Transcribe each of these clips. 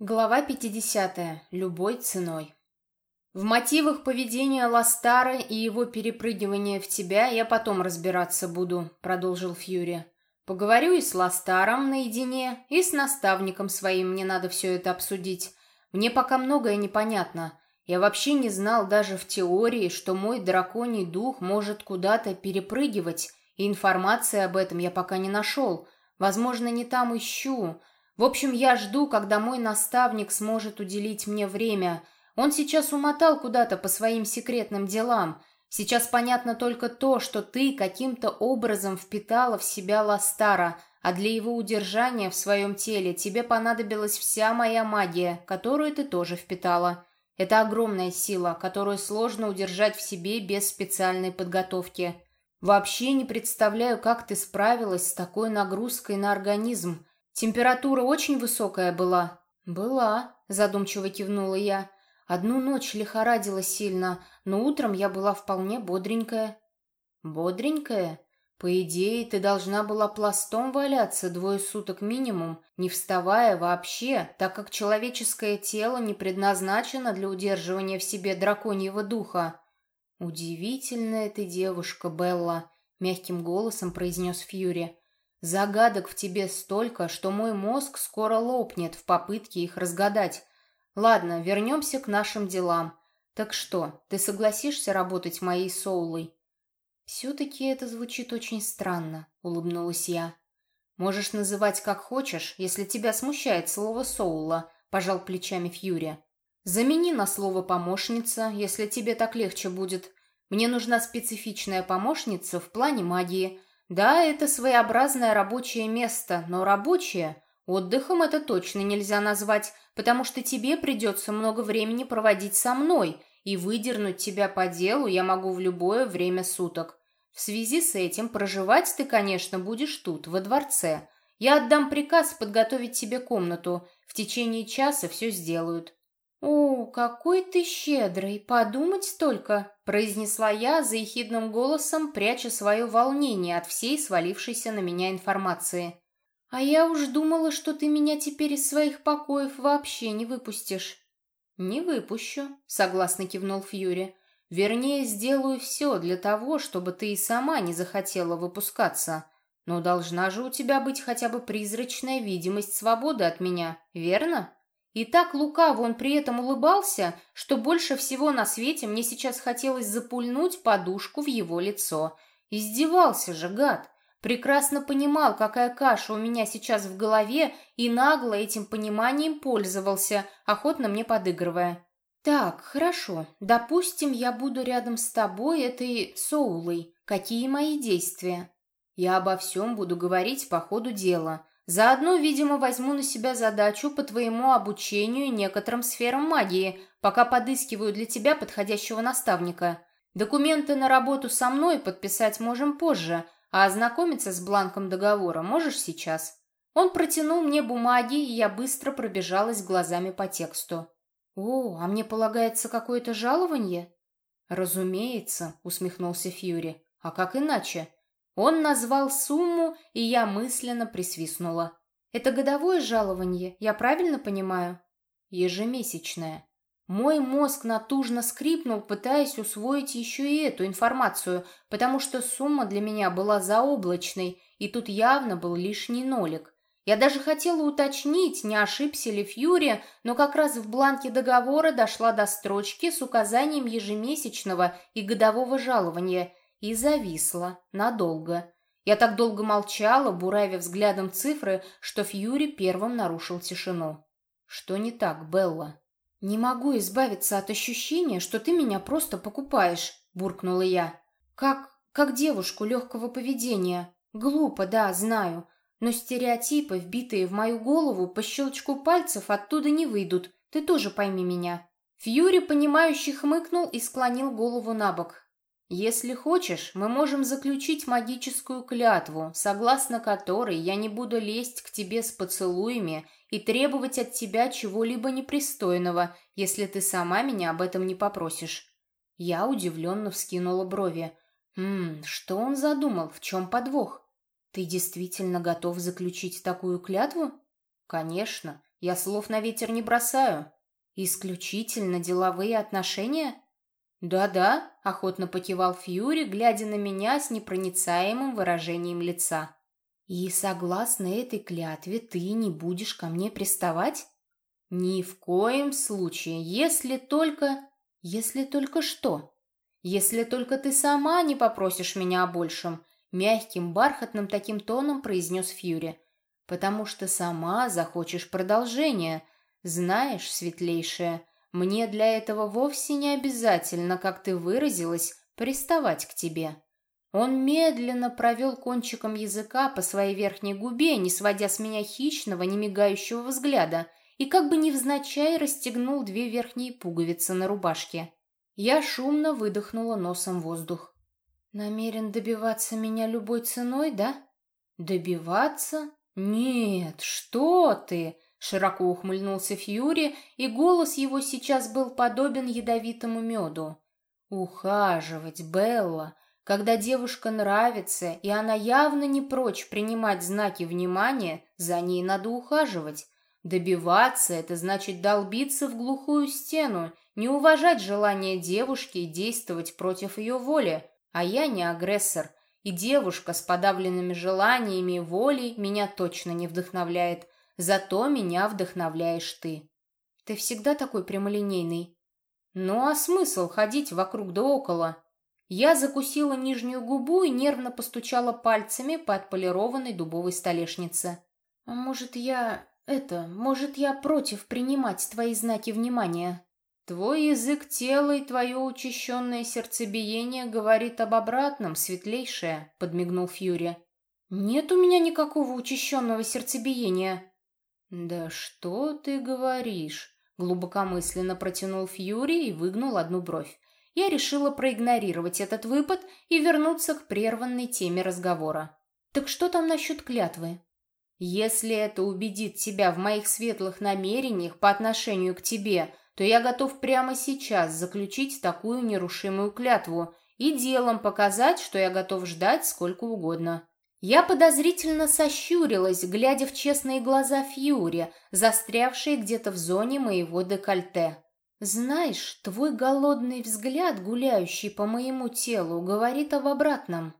Глава 50. Любой ценой. В мотивах поведения Ластара и его перепрыгивания в тебя я потом разбираться буду, продолжил Фьюри. Поговорю и с Ластаром наедине, и с наставником своим мне надо все это обсудить. Мне пока многое непонятно. Я вообще не знал даже в теории, что мой драконий дух может куда-то перепрыгивать, и информации об этом я пока не нашел. Возможно, не там ищу, в общем, я жду, когда мой наставник сможет уделить мне время. Он сейчас умотал куда-то по своим секретным делам. Сейчас понятно только то, что ты каким-то образом впитала в себя Ластара, а для его удержания в своем теле тебе понадобилась вся моя магия, которую ты тоже впитала. Это огромная сила, которую сложно удержать в себе без специальной подготовки. Вообще не представляю, как ты справилась с такой нагрузкой на организм. Температура очень высокая была. Была, задумчиво кивнула я. Одну ночь лихорадила сильно, но утром я была вполне бодренькая. Бодренькая? По идее, ты должна была пластом валяться двое суток минимум, не вставая вообще, так как человеческое тело не предназначено для удерживания в себе драконьего духа. Удивительная ты девушка, Белла, мягким голосом произнес Фьюри. Загадок в тебе столько, что мой мозг скоро лопнет в попытке их разгадать. Ладно, вернемся к нашим делам. Так что, ты согласишься работать моей соулой? Все-таки это звучит очень странно, улыбнулась я. Можешь называть как хочешь, если тебя смущает слово соула, пожал плечами Фьюри. Замени на слово помощница, если тебе так легче будет. Мне нужна специфичная помощница в плане магии – да, это своеобразное рабочее место, но рабочее отдыхом это точно нельзя назвать, потому что тебе придется много времени проводить со мной, и выдернуть тебя по делу я могу в любое время суток. В связи с этим проживать ты, конечно, будешь тут, во дворце. Я отдам приказ подготовить тебе комнату. В течение часа все сделают. «О, какой ты щедрый! Подумать только!» — произнесла я за ехидным голосом, пряча свое волнение от всей свалившейся на меня информации. «А я уж думала, что ты меня теперь из своих покоев вообще не выпустишь». «Не выпущу», — согласно кивнул Фьюри. «Вернее, сделаю все для того, чтобы ты и сама не захотела выпускаться. Но должна же у тебя быть хотя бы призрачная видимость свободы от меня, верно?» И так лукаво он при этом улыбался, что больше всего на свете мне сейчас хотелось запульнуть подушку в его лицо. Издевался же, гад. Прекрасно понимал, какая каша у меня сейчас в голове, и нагло этим пониманием пользовался, охотно мне подыгрывая. «Так, хорошо. Допустим, я буду рядом с тобой, этой Соулой. Какие мои действия?» «Я обо всем буду говорить по ходу дела. Заодно, видимо, возьму на себя задачу по твоему обучению некоторым сферам магии, пока подыскиваю для тебя подходящего наставника. Документы на работу со мной подписать можем позже, а ознакомиться с бланком договора можешь сейчас. Он протянул мне бумаги, и я быстро пробежалась глазами по тексту. «О, а мне полагается какое-то жалование?» «Разумеется», — усмехнулся Фьюри. «А как иначе? Он назвал сумму, и я мысленно присвистнула. «Это годовое жалование, я правильно понимаю?» «Ежемесячное». Мой мозг натужно скрипнул, пытаясь усвоить еще и эту информацию, потому что сумма для меня была заоблачной, и тут явно был лишний нолик. Я даже хотела уточнить, не ошибся ли Фьюри, но как раз в бланке договора дошла до строчки с указанием ежемесячного и годового жалования – и зависла надолго. Я так долго молчала, буравя взглядом цифры, что Фьюри первым нарушил тишину. «Что не так, Белла?» «Не могу избавиться от ощущения, что ты меня просто покупаешь», — буркнула я. «Как... как девушку легкого поведения. Глупо, да, знаю. Но стереотипы, вбитые в мою голову, по щелчку пальцев оттуда не выйдут. Ты тоже пойми меня». Фьюри, понимающий, хмыкнул и склонил голову на бок. Если хочешь, мы можем заключить магическую клятву, согласно которой я не буду лезть к тебе с поцелуями и требовать от тебя чего-либо непристойного, если ты сама меня об этом не попросишь». Я удивленно вскинула брови. «Хм, что он задумал? В чем подвох? Ты действительно готов заключить такую клятву?» «Конечно. Я слов на ветер не бросаю. Исключительно деловые отношения? Да-да, охотно покивал Фьюри, глядя на меня с непроницаемым выражением лица. И согласно этой клятве ты не будешь ко мне приставать? Ни в коем случае, если только... Если только что? Если только ты сама не попросишь меня о большем, мягким, бархатным таким тоном произнес Фьюри. Потому что сама захочешь продолжения. Знаешь, светлейшая, мне для этого вовсе не обязательно, как ты выразилась, приставать к тебе. Он медленно провел кончиком языка по своей верхней губе, не сводя с меня хищного, не мигающего взгляда, и как бы невзначай расстегнул две верхние пуговицы на рубашке. Я шумно выдохнула носом воздух. «Намерен добиваться меня любой ценой, да?» «Добиваться? Нет, что ты!» Широко ухмыльнулся Фьюри, и голос его сейчас был подобен ядовитому меду. «Ухаживать, Белла, когда девушка нравится, и она явно не прочь принимать знаки внимания, за ней надо ухаживать. Добиваться — это значит долбиться в глухую стену, не уважать желание девушки и действовать против ее воли. А я не агрессор, и девушка с подавленными желаниями и волей меня точно не вдохновляет. Зато меня вдохновляешь ты. Ты всегда такой прямолинейный. Ну а смысл ходить вокруг да около? Я закусила нижнюю губу и нервно постучала пальцами по отполированной дубовой столешнице. «А может, я... это... может, я против принимать твои знаки внимания?» «Твой язык тела и твое учащенное сердцебиение говорит об обратном, светлейшее», — подмигнул Фьюри. «Нет у меня никакого учащенного сердцебиения». «Да что ты говоришь?» — глубокомысленно протянул Фьюри и выгнул одну бровь я решила проигнорировать этот выпад и вернуться к прерванной теме разговора. «Так что там насчет клятвы?» «Если это убедит тебя в моих светлых намерениях по отношению к тебе, то я готов прямо сейчас заключить такую нерушимую клятву и делом показать, что я готов ждать сколько угодно». Я подозрительно сощурилась, глядя в честные глаза Фьюри, застрявшие где-то в зоне моего декольте. Знаешь, твой голодный взгляд, гуляющий по моему телу, говорит об обратном.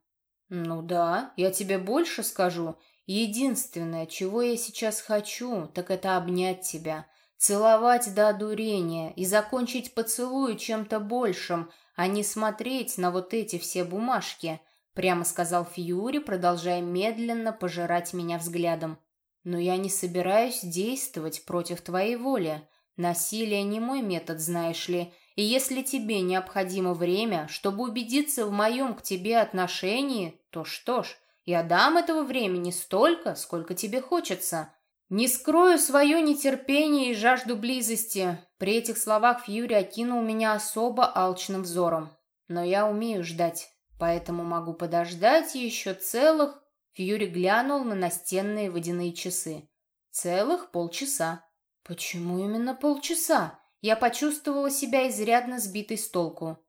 Ну да, я тебе больше скажу. Единственное, чего я сейчас хочу, так это обнять тебя, целовать до одурения и закончить поцелуй чем-то большим, а не смотреть на вот эти все бумажки, прямо сказал Фьюри, продолжая медленно пожирать меня взглядом. Но я не собираюсь действовать против твоей воли. Насилие не мой метод, знаешь ли, и если тебе необходимо время, чтобы убедиться в моем к тебе отношении, то что ж, я дам этого времени столько, сколько тебе хочется. Не скрою свое нетерпение и жажду близости. При этих словах Фьюри окинул меня особо алчным взором. Но я умею ждать, поэтому могу подождать еще целых... Фьюри глянул на настенные водяные часы. Целых полчаса. Почему именно полчаса? Я почувствовала себя изрядно сбитой с толку.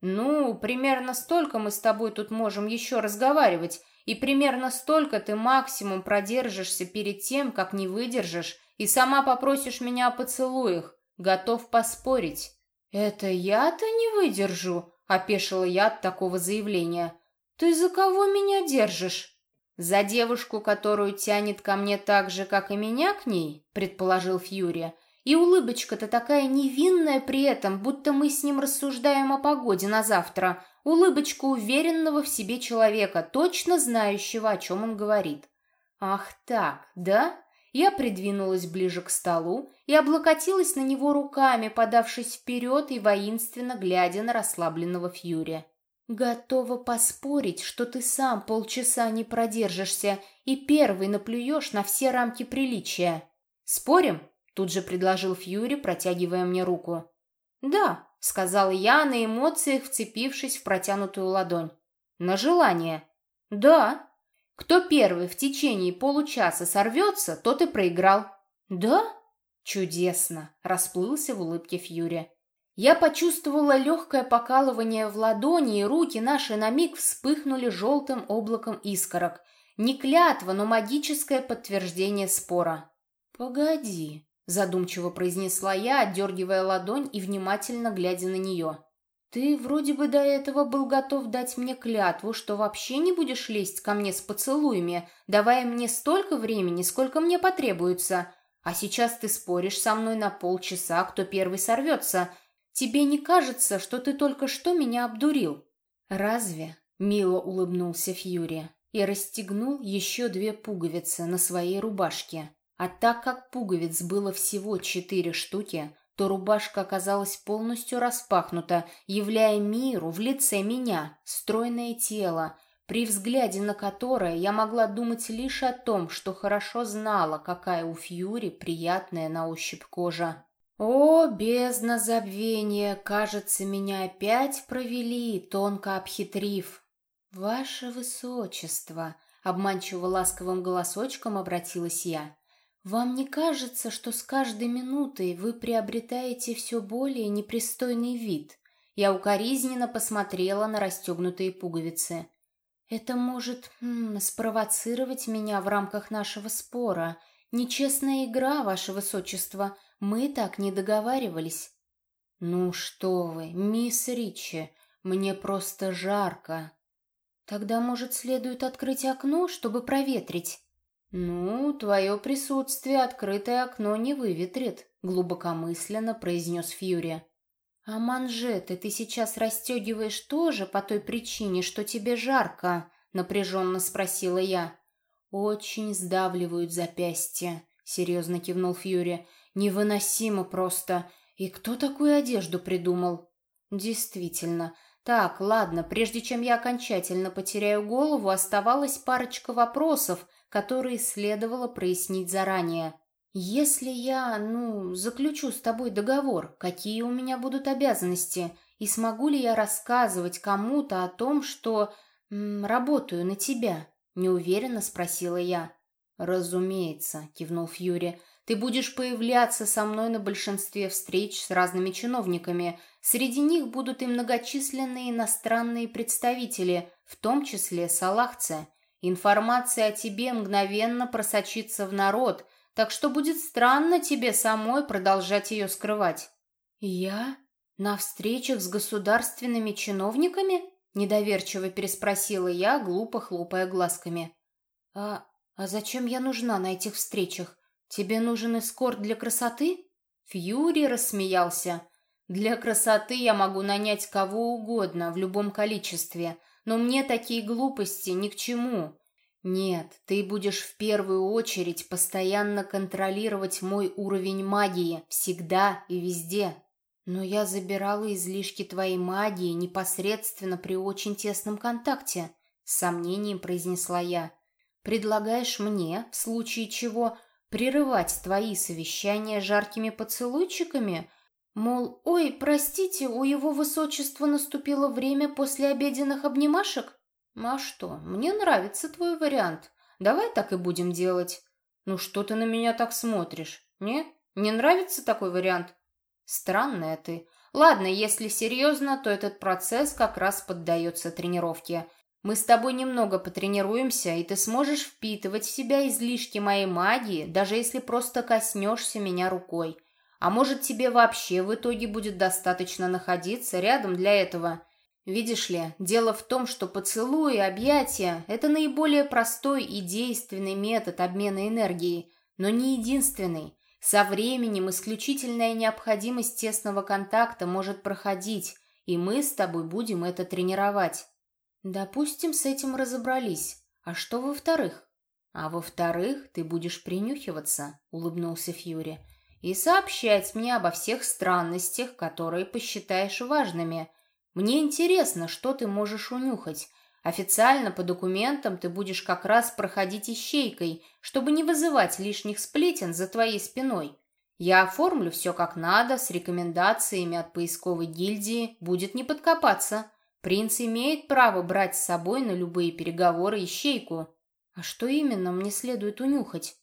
Ну, примерно столько мы с тобой тут можем еще разговаривать, и примерно столько ты максимум продержишься перед тем, как не выдержишь, и сама попросишь меня о поцелуях. Готов поспорить. Это я-то не выдержу, опешила я от такого заявления. Ты за кого меня держишь? «За девушку, которую тянет ко мне так же, как и меня к ней», — предположил Фьюри. «И улыбочка-то такая невинная при этом, будто мы с ним рассуждаем о погоде на завтра. Улыбочка уверенного в себе человека, точно знающего, о чем он говорит». «Ах так, да?» Я придвинулась ближе к столу и облокотилась на него руками, подавшись вперед и воинственно глядя на расслабленного Фьюри. Готова поспорить, что ты сам полчаса не продержишься и первый наплюешь на все рамки приличия. Спорим? Тут же предложил Фьюри, протягивая мне руку. Да, сказал я на эмоциях, вцепившись в протянутую ладонь. На желание. Да. Кто первый в течение получаса сорвется, тот и проиграл. Да? Чудесно, расплылся в улыбке Фьюри. Я почувствовала легкое покалывание в ладони, и руки наши на миг вспыхнули желтым облаком искорок. Не клятва, но магическое подтверждение спора. «Погоди», — задумчиво произнесла я, отдергивая ладонь и внимательно глядя на нее. «Ты вроде бы до этого был готов дать мне клятву, что вообще не будешь лезть ко мне с поцелуями, давая мне столько времени, сколько мне потребуется. А сейчас ты споришь со мной на полчаса, кто первый сорвется. Тебе не кажется, что ты только что меня обдурил?» «Разве?» — мило улыбнулся Фьюри и расстегнул еще две пуговицы на своей рубашке. А так как пуговиц было всего четыре штуки, то рубашка оказалась полностью распахнута, являя миру в лице меня стройное тело, при взгляде на которое я могла думать лишь о том, что хорошо знала, какая у Фьюри приятная на ощупь кожа. О, бездна забвения, кажется, меня опять провели, тонко обхитрив. Ваше Высочество, обманчиво ласковым голосочком обратилась я. «Вам не кажется, что с каждой минутой вы приобретаете все более непристойный вид?» Я укоризненно посмотрела на расстегнутые пуговицы. «Это может м, спровоцировать меня в рамках нашего спора. Нечестная игра, ваше высочество. Мы так не договаривались». «Ну что вы, мисс Ричи, мне просто жарко». «Тогда, может, следует открыть окно, чтобы проветрить?» «Ну, твое присутствие открытое окно не выветрит», — глубокомысленно произнес Фьюри. «А манжеты ты сейчас расстегиваешь тоже по той причине, что тебе жарко?» — напряженно спросила я. «Очень сдавливают запястья», — серьезно кивнул Фьюри. «Невыносимо просто. И кто такую одежду придумал?» «Действительно. Так, ладно, прежде чем я окончательно потеряю голову, оставалась парочка вопросов — которые следовало прояснить заранее. «Если я, ну, заключу с тобой договор, какие у меня будут обязанности, и смогу ли я рассказывать кому-то о том, что м, работаю на тебя?» — неуверенно спросила я. «Разумеется», — кивнул Фьюри, — «ты будешь появляться со мной на большинстве встреч с разными чиновниками. Среди них будут и многочисленные иностранные представители, в том числе салахцы». Информация о тебе мгновенно просочится в народ, так что будет странно тебе самой продолжать ее скрывать». «Я? На встречах с государственными чиновниками?» Недоверчиво переспросила я, глупо хлопая глазками. «А, а зачем я нужна на этих встречах? Тебе нужен эскорт для красоты?» Фьюри рассмеялся. «Для красоты я могу нанять кого угодно в любом количестве, но мне такие глупости ни к чему. Нет, ты будешь в первую очередь постоянно контролировать мой уровень магии, всегда и везде. Но я забирала излишки твоей магии непосредственно при очень тесном контакте, с сомнением произнесла я. Предлагаешь мне, в случае чего, прерывать твои совещания жаркими поцелуйчиками – Мол, ой, простите, у его высочества наступило время после обеденных обнимашек? А что, мне нравится твой вариант. Давай так и будем делать. Ну что ты на меня так смотришь? Не? Не нравится такой вариант? Странная ты. Ладно, если серьезно, то этот процесс как раз поддается тренировке. Мы с тобой немного потренируемся, и ты сможешь впитывать в себя излишки моей магии, даже если просто коснешься меня рукой. А может, тебе вообще в итоге будет достаточно находиться рядом для этого? Видишь ли, дело в том, что поцелуи, объятия – это наиболее простой и действенный метод обмена энергией, но не единственный. Со временем исключительная необходимость тесного контакта может проходить, и мы с тобой будем это тренировать. Допустим, с этим разобрались. А что во-вторых? А во-вторых, ты будешь принюхиваться, улыбнулся Фьюри и сообщать мне обо всех странностях, которые посчитаешь важными. Мне интересно, что ты можешь унюхать. Официально по документам ты будешь как раз проходить ищейкой, чтобы не вызывать лишних сплетен за твоей спиной. Я оформлю все как надо, с рекомендациями от поисковой гильдии, будет не подкопаться. Принц имеет право брать с собой на любые переговоры ищейку. А что именно мне следует унюхать?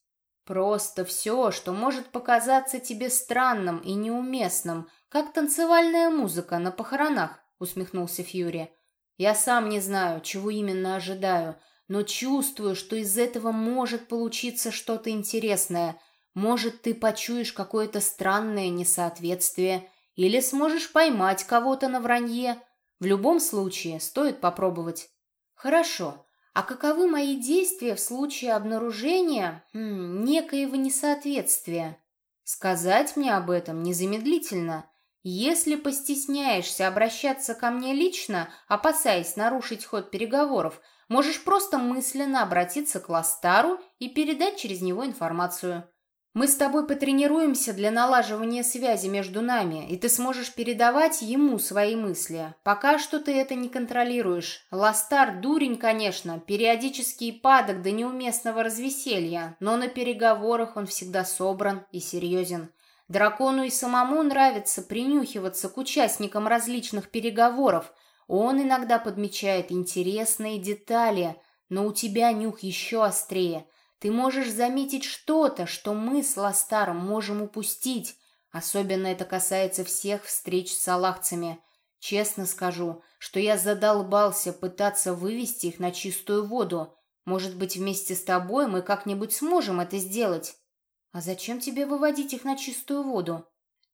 Просто все, что может показаться тебе странным и неуместным, как танцевальная музыка на похоронах, усмехнулся Фьюри. Я сам не знаю, чего именно ожидаю, но чувствую, что из этого может получиться что-то интересное. Может, ты почуешь какое-то странное несоответствие или сможешь поймать кого-то на вранье. В любом случае, стоит попробовать. Хорошо. А каковы мои действия в случае обнаружения хм, некоего несоответствия? Сказать мне об этом незамедлительно. Если постесняешься обращаться ко мне лично, опасаясь нарушить ход переговоров, можешь просто мысленно обратиться к Ластару и передать через него информацию. Мы с тобой потренируемся для налаживания связи между нами, и ты сможешь передавать ему свои мысли. Пока что ты это не контролируешь. Ластар дурень, конечно, периодический падок до неуместного развеселья, но на переговорах он всегда собран и серьезен. Дракону и самому нравится принюхиваться к участникам различных переговоров. Он иногда подмечает интересные детали, но у тебя нюх еще острее – ты можешь заметить что-то, что мы с Ластаром можем упустить. Особенно это касается всех встреч с салахцами. Честно скажу, что я задолбался пытаться вывести их на чистую воду. Может быть, вместе с тобой мы как-нибудь сможем это сделать? А зачем тебе выводить их на чистую воду?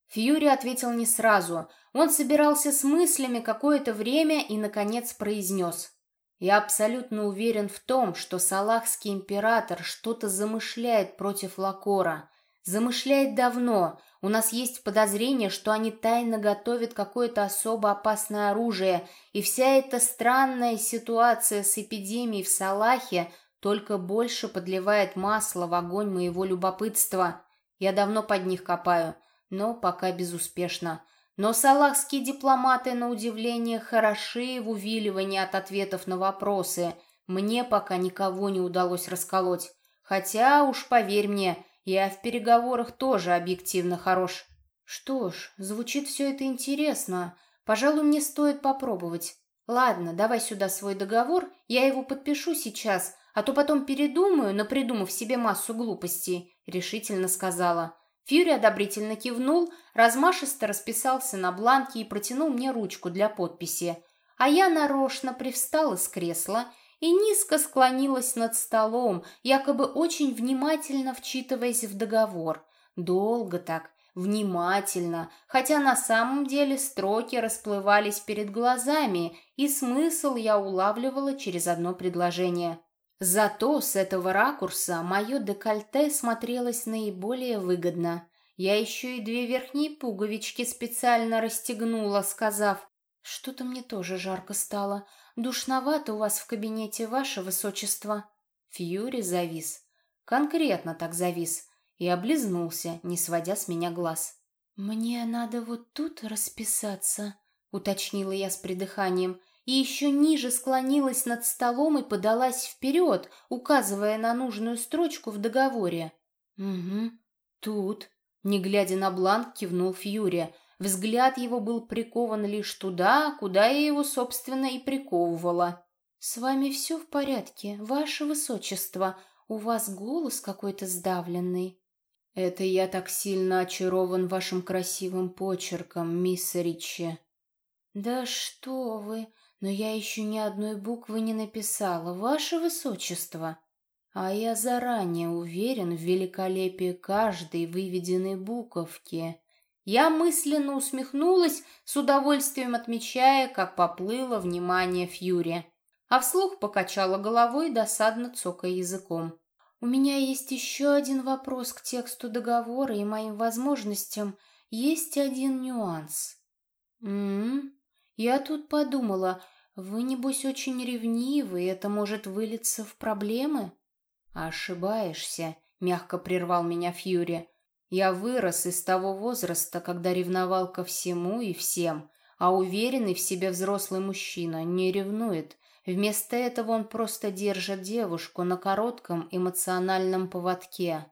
Фьюри ответил не сразу. Он собирался с мыслями какое-то время и, наконец, произнес. Я абсолютно уверен в том, что салахский император что-то замышляет против Лакора. Замышляет давно. У нас есть подозрение, что они тайно готовят какое-то особо опасное оружие, и вся эта странная ситуация с эпидемией в Салахе только больше подливает масло в огонь моего любопытства. Я давно под них копаю, но пока безуспешно. Но салахские дипломаты, на удивление, хороши в увиливании от ответов на вопросы. Мне пока никого не удалось расколоть. Хотя, уж поверь мне, я в переговорах тоже объективно хорош. Что ж, звучит все это интересно. Пожалуй, мне стоит попробовать. Ладно, давай сюда свой договор, я его подпишу сейчас, а то потом передумаю, напридумав себе массу глупостей, решительно сказала. Фьюри одобрительно кивнул, размашисто расписался на бланке и протянул мне ручку для подписи. А я нарочно привстала с кресла и низко склонилась над столом, якобы очень внимательно вчитываясь в договор. Долго так, внимательно, хотя на самом деле строки расплывались перед глазами, и смысл я улавливала через одно предложение. Зато с этого ракурса мое декольте смотрелось наиболее выгодно. Я еще и две верхние пуговички специально расстегнула, сказав, «Что-то мне тоже жарко стало. Душновато у вас в кабинете, ваше высочество». Фьюри завис. Конкретно так завис. И облизнулся, не сводя с меня глаз. «Мне надо вот тут расписаться», — уточнила я с придыханием, — и еще ниже склонилась над столом и подалась вперед, указывая на нужную строчку в договоре. «Угу, тут», — не глядя на бланк, кивнул Фьюри. Взгляд его был прикован лишь туда, куда я его, собственно, и приковывала. «С вами все в порядке, ваше высочество. У вас голос какой-то сдавленный». «Это я так сильно очарован вашим красивым почерком, мисс Ричи». «Да что вы!» Но я еще ни одной буквы не написала, ваше высочество. А я заранее уверен в великолепии каждой выведенной буковки. Я мысленно усмехнулась, с удовольствием отмечая, как поплыло внимание Фьюри. А вслух покачала головой, досадно цокая языком. «У меня есть еще один вопрос к тексту договора и моим возможностям. Есть один нюанс». «М-м-м?» Я тут подумала, вы, небось, очень ревнивы, это может вылиться в проблемы? Ошибаешься, мягко прервал меня Фьюри. Я вырос из того возраста, когда ревновал ко всему и всем, а уверенный в себе взрослый мужчина не ревнует. Вместо этого он просто держит девушку на коротком эмоциональном поводке.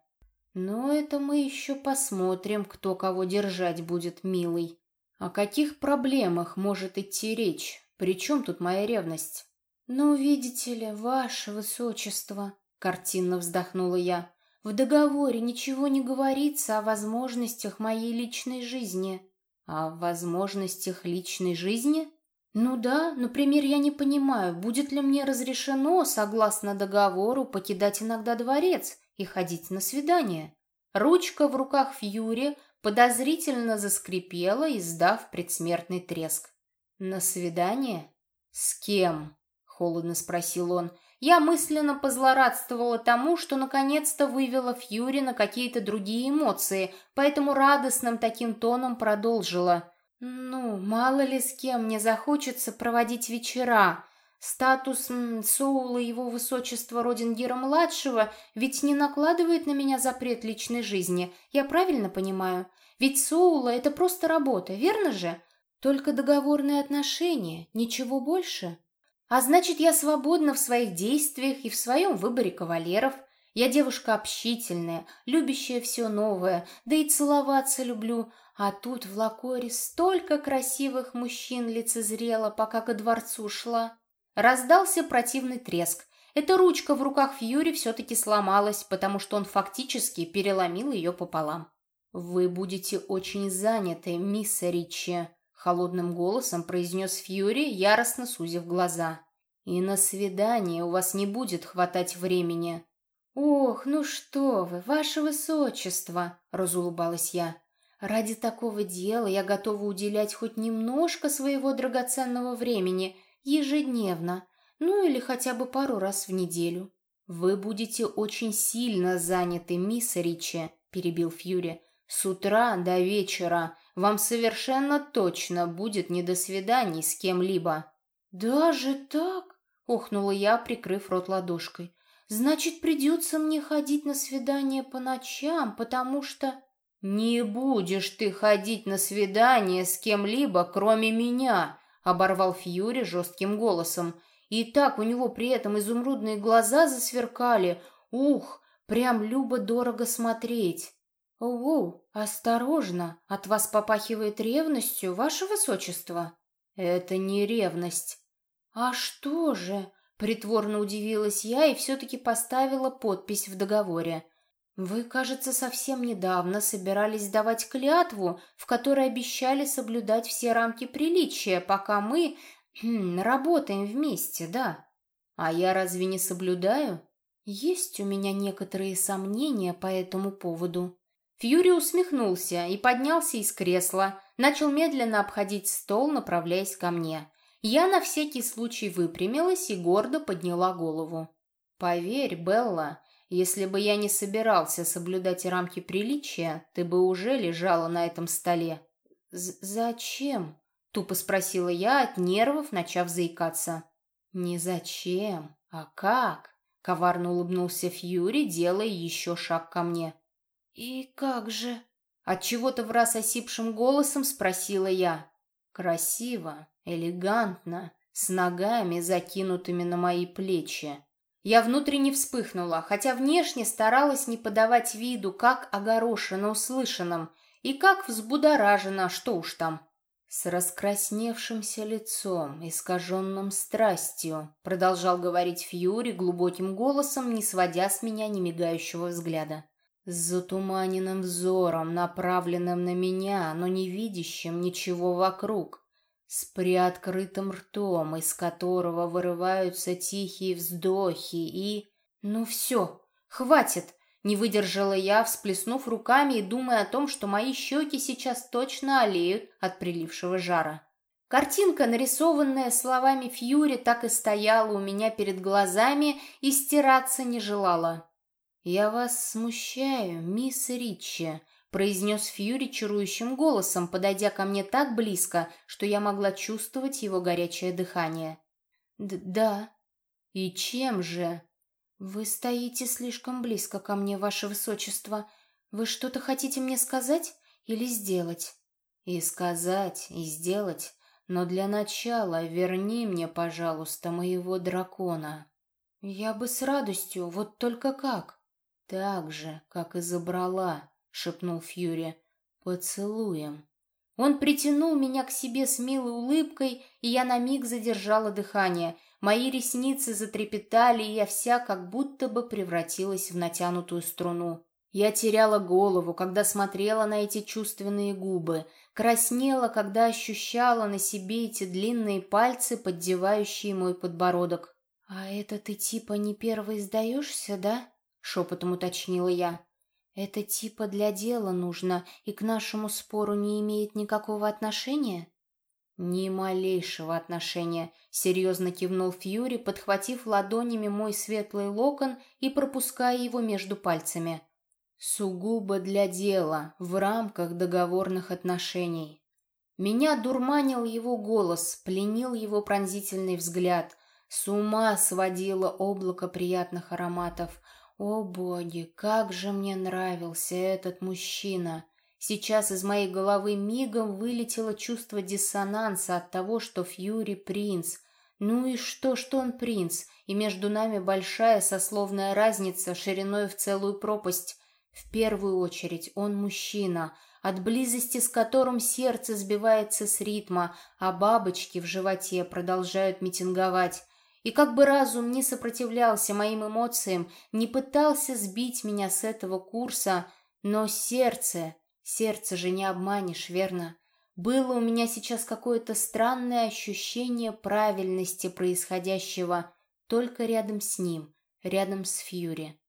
Но это мы еще посмотрим, кто кого держать будет, милый. О каких проблемах может идти речь? При чем тут моя ревность? Ну, видите ли, ваше высочество, картинно вздохнула я. В договоре ничего не говорится о возможностях моей личной жизни. О возможностях личной жизни? Ну да, например, я не понимаю, будет ли мне разрешено, согласно договору, покидать иногда дворец и ходить на свидание. Ручка в руках Фьюри подозрительно заскрипела, издав предсмертный треск. «На свидание? С кем?» — холодно спросил он. Я мысленно позлорадствовала тому, что наконец-то вывела Фьюри на какие-то другие эмоции, поэтому радостным таким тоном продолжила. «Ну, мало ли с кем мне захочется проводить вечера. Статус Соула его высочества Родингера-младшего ведь не накладывает на меня запрет личной жизни, я правильно понимаю? Ведь Соула — это просто работа, верно же? Только договорные отношения, ничего больше». А значит, я свободна в своих действиях и в своем выборе кавалеров. Я девушка общительная, любящая все новое, да и целоваться люблю. А тут в Лакоре столько красивых мужчин лицезрела, пока ко дворцу шла. Раздался противный треск. Эта ручка в руках Фьюри все-таки сломалась, потому что он фактически переломил ее пополам. «Вы будете очень заняты, мисс Ричи», Холодным голосом произнес Фьюри, яростно сузив глаза. «И на свидание у вас не будет хватать времени». «Ох, ну что вы, ваше высочество!» — разулыбалась я. «Ради такого дела я готова уделять хоть немножко своего драгоценного времени ежедневно, ну или хотя бы пару раз в неделю». «Вы будете очень сильно заняты, мисс Ричи», — перебил Фьюри. «С утра до вечера. Вам совершенно точно будет не до свиданий с кем-либо». «Даже так?» — охнула я, прикрыв рот ладошкой. «Значит, придется мне ходить на свидание по ночам, потому что...» «Не будешь ты ходить на свидание с кем-либо, кроме меня», — оборвал Фьюри жестким голосом. И так у него при этом изумрудные глаза засверкали. Ух, прям любо-дорого смотреть. «Оу, осторожно, от вас попахивает ревностью, ваше высочество». «Это не ревность». «А что же?» — притворно удивилась я и все-таки поставила подпись в договоре. «Вы, кажется, совсем недавно собирались давать клятву, в которой обещали соблюдать все рамки приличия, пока мы хм, работаем вместе, да? А я разве не соблюдаю? Есть у меня некоторые сомнения по этому поводу». Фьюри усмехнулся и поднялся из кресла, начал медленно обходить стол, направляясь ко мне. Я на всякий случай выпрямилась и гордо подняла голову. «Поверь, Белла, если бы я не собирался соблюдать рамки приличия, ты бы уже лежала на этом столе». «Зачем?» — тупо спросила я, от нервов начав заикаться. «Не зачем, а как?» — коварно улыбнулся Фьюри, делая еще шаг ко мне. «И как же?» Отчего-то в раз осипшим голосом спросила я. «Красиво, элегантно, с ногами, закинутыми на мои плечи». Я внутренне вспыхнула, хотя внешне старалась не подавать виду, как огорошена услышанным, и как взбудоражена, что уж там. «С раскрасневшимся лицом, искаженным страстью», продолжал говорить Фьюри глубоким голосом, не сводя с меня немигающего взгляда с затуманенным взором, направленным на меня, но не видящим ничего вокруг, с приоткрытым ртом, из которого вырываются тихие вздохи и... Ну все, хватит! Не выдержала я, всплеснув руками и думая о том, что мои щеки сейчас точно олеют от прилившего жара. Картинка, нарисованная словами Фьюри, так и стояла у меня перед глазами и стираться не желала. «Я вас смущаю, мисс Ричи», — произнес Фьюри чарующим голосом, подойдя ко мне так близко, что я могла чувствовать его горячее дыхание. «Да». «И чем же?» «Вы стоите слишком близко ко мне, ваше высочество. Вы что-то хотите мне сказать или сделать?» «И сказать, и сделать. Но для начала верни мне, пожалуйста, моего дракона». «Я бы с радостью, вот только как?» «Так же, как и забрала», — шепнул Фьюри. «Поцелуем». Он притянул меня к себе с милой улыбкой, и я на миг задержала дыхание. Мои ресницы затрепетали, и я вся как будто бы превратилась в натянутую струну. Я теряла голову, когда смотрела на эти чувственные губы, краснела, когда ощущала на себе эти длинные пальцы, поддевающие мой подбородок. «А это ты типа не первый сдаешься, да?» — шепотом уточнила я. Это типа для дела нужно и к нашему спору не имеет никакого отношения? «Ни малейшего отношения», — серьезно кивнул Фьюри, подхватив ладонями мой светлый локон и пропуская его между пальцами. «Сугубо для дела, в рамках договорных отношений». Меня дурманил его голос, пленил его пронзительный взгляд. С ума сводило облако приятных ароматов. О боги, как же мне нравился этот мужчина! Сейчас из моей головы мигом вылетело чувство диссонанса от того, что Фьюри принц. Ну и что, что он принц, и между нами большая сословная разница шириной в целую пропасть. В первую очередь он мужчина, от близости с которым сердце сбивается с ритма, а бабочки в животе продолжают митинговать. И как бы разум не сопротивлялся моим эмоциям, не пытался сбить меня с этого курса, но сердце... Сердце же не обманешь, верно? Было у меня сейчас какое-то странное ощущение правильности происходящего только рядом с ним, рядом с Фьюри.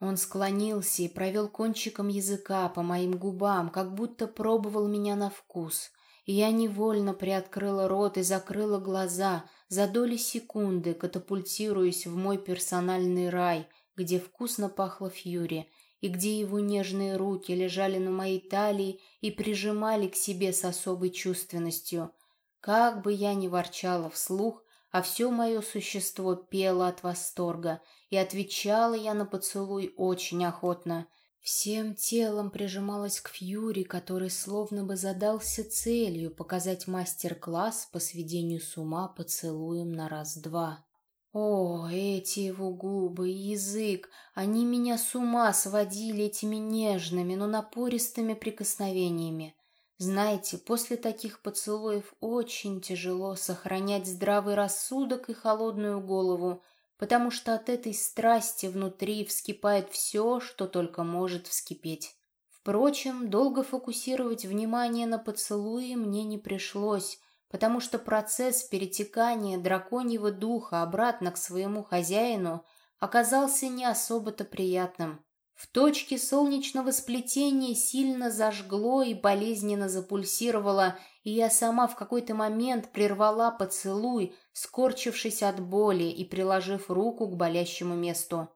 Он склонился и провел кончиком языка по моим губам, как будто пробовал меня на вкус. И я невольно приоткрыла рот и закрыла глаза, за доли секунды катапультируясь в мой персональный рай, где вкусно пахло Фьюри, и где его нежные руки лежали на моей талии и прижимали к себе с особой чувственностью. Как бы я ни ворчала вслух, а все мое существо пело от восторга, и отвечала я на поцелуй очень охотно. Всем телом прижималась к Фьюри, который словно бы задался целью показать мастер-класс по сведению с ума поцелуем на раз-два. О, эти его губы и язык, они меня с ума сводили этими нежными, но напористыми прикосновениями. Знаете, после таких поцелуев очень тяжело сохранять здравый рассудок и холодную голову, потому что от этой страсти внутри вскипает все, что только может вскипеть. Впрочем, долго фокусировать внимание на поцелуе мне не пришлось, потому что процесс перетекания драконьего духа обратно к своему хозяину оказался не особо-то приятным. В точке солнечного сплетения сильно зажгло и болезненно запульсировало, и я сама в какой-то момент прервала поцелуй, скорчившись от боли и приложив руку к болящему месту.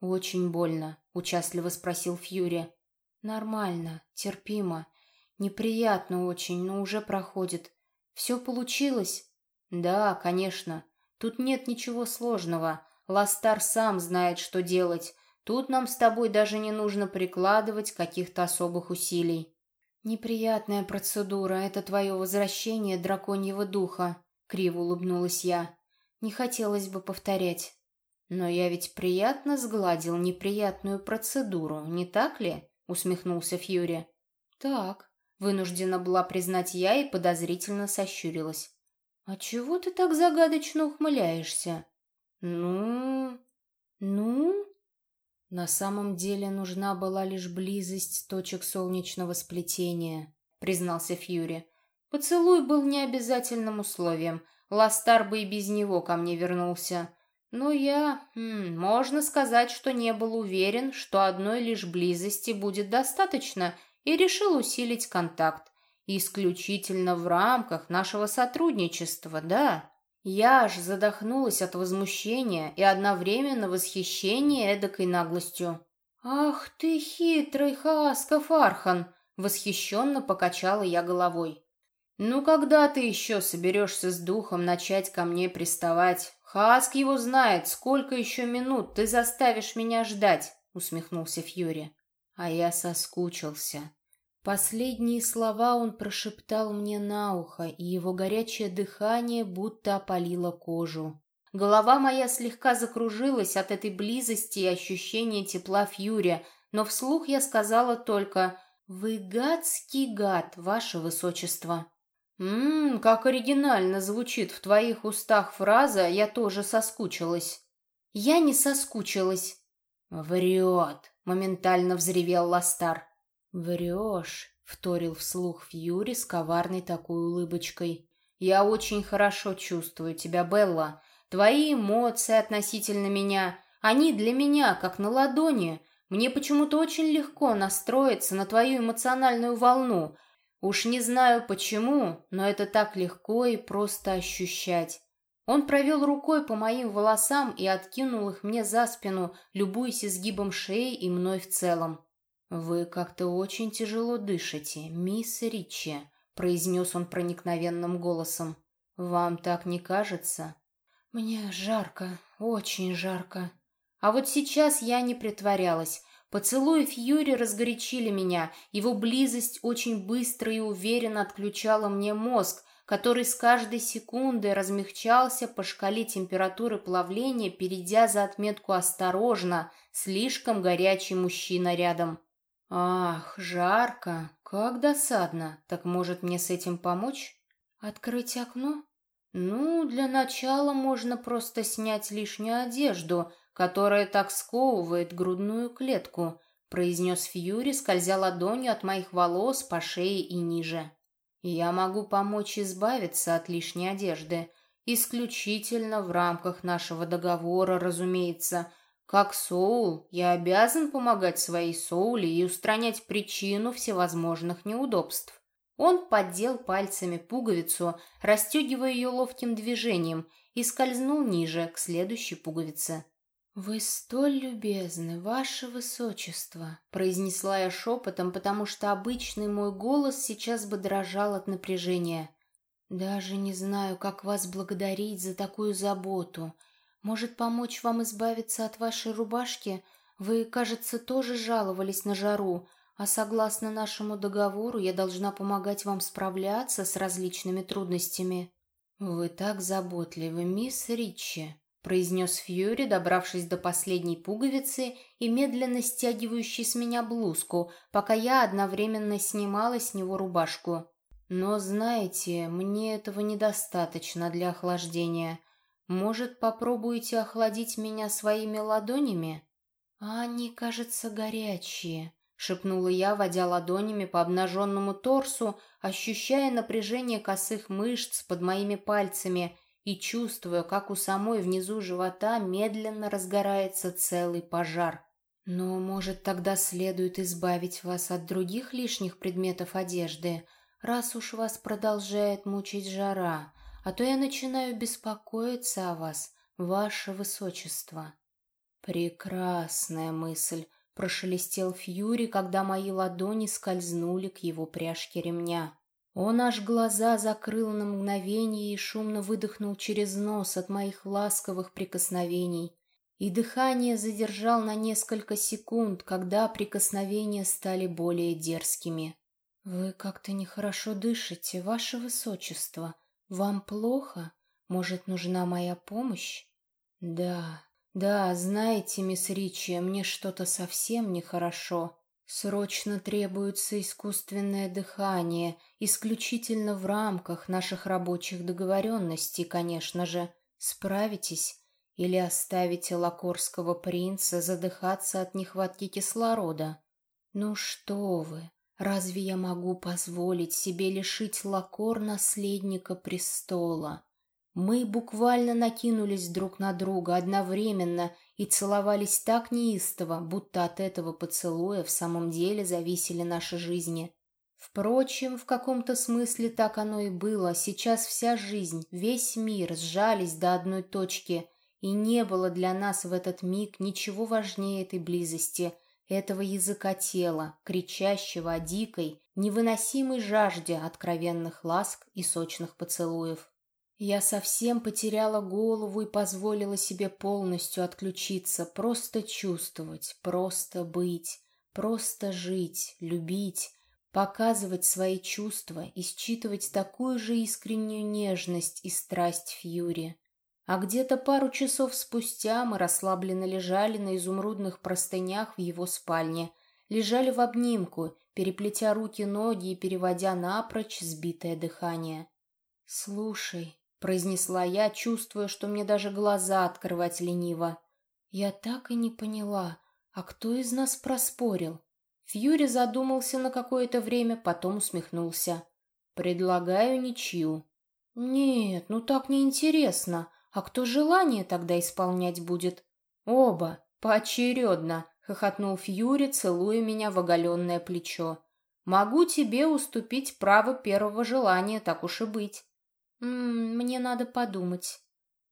«Очень больно», — участливо спросил Фьюри. «Нормально, терпимо. Неприятно очень, но уже проходит. Все получилось? Да, конечно. Тут нет ничего сложного. Ластар сам знает, что делать. Тут нам с тобой даже не нужно прикладывать каких-то особых усилий. Неприятная процедура — это твое возвращение драконьего духа, — криво улыбнулась я. Не хотелось бы повторять. Но я ведь приятно сгладил неприятную процедуру, не так ли? — усмехнулся Фьюри. Так, Вынуждена была признать я и подозрительно сощурилась. «А чего ты так загадочно ухмыляешься?» «Ну... ну...» На самом деле нужна была лишь близость точек солнечного сплетения, признался Фьюри. Поцелуй был необязательным условием. Ластар бы и без него ко мне вернулся. Но я, м, можно сказать, что не был уверен, что одной лишь близости будет достаточно, и решил усилить контакт. Исключительно в рамках нашего сотрудничества, да. Я аж задохнулась от возмущения и одновременно восхищения эдакой наглостью. «Ах ты хитрый Хаасков Архан!» — восхищенно покачала я головой. «Ну, когда ты еще соберешься с духом начать ко мне приставать? Хаск его знает, сколько еще минут ты заставишь меня ждать!» — усмехнулся Фьюри. А я соскучился. Последние слова он прошептал мне на ухо, и его горячее дыхание будто опалило кожу. Голова моя слегка закружилась от этой близости и ощущения тепла Фьюрия, но вслух я сказала только «Вы гадский гад, ваше высочество». «Ммм, как оригинально звучит в твоих устах фраза «я тоже соскучилась». «Я не соскучилась». «Врет», моментально взревел Ластар. «Врешь», — вторил вслух Фьюри с коварной такой улыбочкой. «Я очень хорошо чувствую тебя, Белла. Твои эмоции относительно меня, они для меня как на ладони. Мне почему-то очень легко настроиться на твою эмоциональную волну. Уж не знаю почему, но это так легко и просто ощущать. Он провел рукой по моим волосам и откинул их мне за спину, любуясь изгибом шеи и мной в целом. «Вы как-то очень тяжело дышите, мисс Ричи», — произнес он проникновенным голосом. «Вам так не кажется?» «Мне жарко, очень жарко». А вот сейчас я не притворялась. Поцелуи Фьюри разгорячили меня, его близость очень быстро и уверенно отключала мне мозг, который с каждой секундой размягчался по шкале температуры плавления, перейдя за отметку «осторожно», слишком горячий мужчина рядом. «Ах, жарко! Как досадно! Так может мне с этим помочь? Открыть окно?» «Ну, для начала можно просто снять лишнюю одежду, которая так сковывает грудную клетку», произнес Фьюри, скользя ладонью от моих волос по шее и ниже. Я могу помочь избавиться от лишней одежды, исключительно в рамках нашего договора, разумеется. Как Соул, я обязан помогать своей Соуле и устранять причину всевозможных неудобств. Он поддел пальцами пуговицу, расстегивая ее ловким движением, и скользнул ниже, к следующей пуговице. «Вы столь любезны, ваше высочество», — произнесла я шепотом, потому что обычный мой голос сейчас бы дрожал от напряжения. «Даже не знаю, как вас благодарить за такую заботу. Может, помочь вам избавиться от вашей рубашки? Вы, кажется, тоже жаловались на жару, а согласно нашему договору я должна помогать вам справляться с различными трудностями». «Вы так заботливы, мисс Ричи», произнес Фьюри, добравшись до последней пуговицы и медленно стягивающей с меня блузку, пока я одновременно снимала с него рубашку. «Но знаете, мне этого недостаточно для охлаждения. Может, попробуете охладить меня своими ладонями?» «А они, кажется, горячие», — шепнула я, водя ладонями по обнаженному торсу, ощущая напряжение косых мышц под моими пальцами — и чувствую, как у самой внизу живота медленно разгорается целый пожар. Но, может, тогда следует избавить вас от других лишних предметов одежды, раз уж вас продолжает мучить жара, а то я начинаю беспокоиться о вас, ваше высочество. Прекрасная мысль, прошелестел Фьюри, когда мои ладони скользнули к его пряжке ремня. Он аж глаза закрыл на мгновение и шумно выдохнул через нос от моих ласковых прикосновений. И дыхание задержал на несколько секунд, когда прикосновения стали более дерзкими. «Вы как-то нехорошо дышите, ваше высочество. Вам плохо? Может, нужна моя помощь?» «Да, да, знаете, мисс Ричи, мне что-то совсем нехорошо. Срочно требуется искусственное дыхание, исключительно в рамках наших рабочих договоренностей, конечно же. Справитесь или оставите лакорского принца задыхаться от нехватки кислорода? Ну что вы, разве я могу позволить себе лишить лакор наследника престола? Мы буквально накинулись друг на друга одновременно и целовались так неистово, будто от этого поцелуя в самом деле зависели наши жизни. Впрочем, в каком-то смысле так оно и было. Сейчас вся жизнь, весь мир сжались до одной точки, и не было для нас в этот миг ничего важнее этой близости, этого языка тела, кричащего о дикой, невыносимой жажде откровенных ласк и сочных поцелуев. Я совсем потеряла голову и позволила себе полностью отключиться, просто чувствовать, просто быть, просто жить, любить, показывать свои чувства и считывать такую же искреннюю нежность и страсть Фьюри. А где-то пару часов спустя мы расслабленно лежали на изумрудных простынях в его спальне, лежали в обнимку, переплетя руки-ноги и переводя напрочь сбитое дыхание. «Слушай», произнесла я, чувствуя, что мне даже глаза открывать лениво. Я так и не поняла, а кто из нас проспорил? Фьюри задумался на какое-то время, потом усмехнулся. «Предлагаю ничью». «Нет, ну так неинтересно. А кто желание тогда исполнять будет?» «Оба, поочередно», — хохотнул Фьюри, целуя меня в оголенное плечо. «Могу тебе уступить право первого желания, так уж и быть». «М -м, «Мне надо подумать».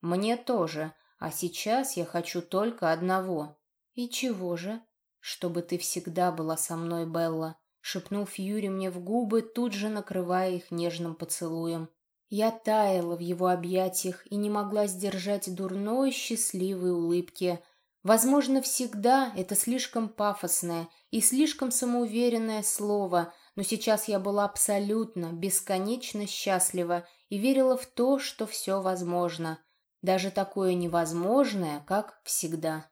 «Мне тоже, а сейчас я хочу только одного». «И чего же?» «Чтобы ты всегда была со мной, Белла», — шепнул Фьюри мне в губы, тут же накрывая их нежным поцелуем. Я таяла в его объятиях и не могла сдержать дурной, счастливой улыбки — Возможно, всегда это слишком пафосное и слишком самоуверенное слово, но сейчас я была абсолютно, бесконечно счастлива и верила в то, что все возможно. Даже такое невозможное, как всегда.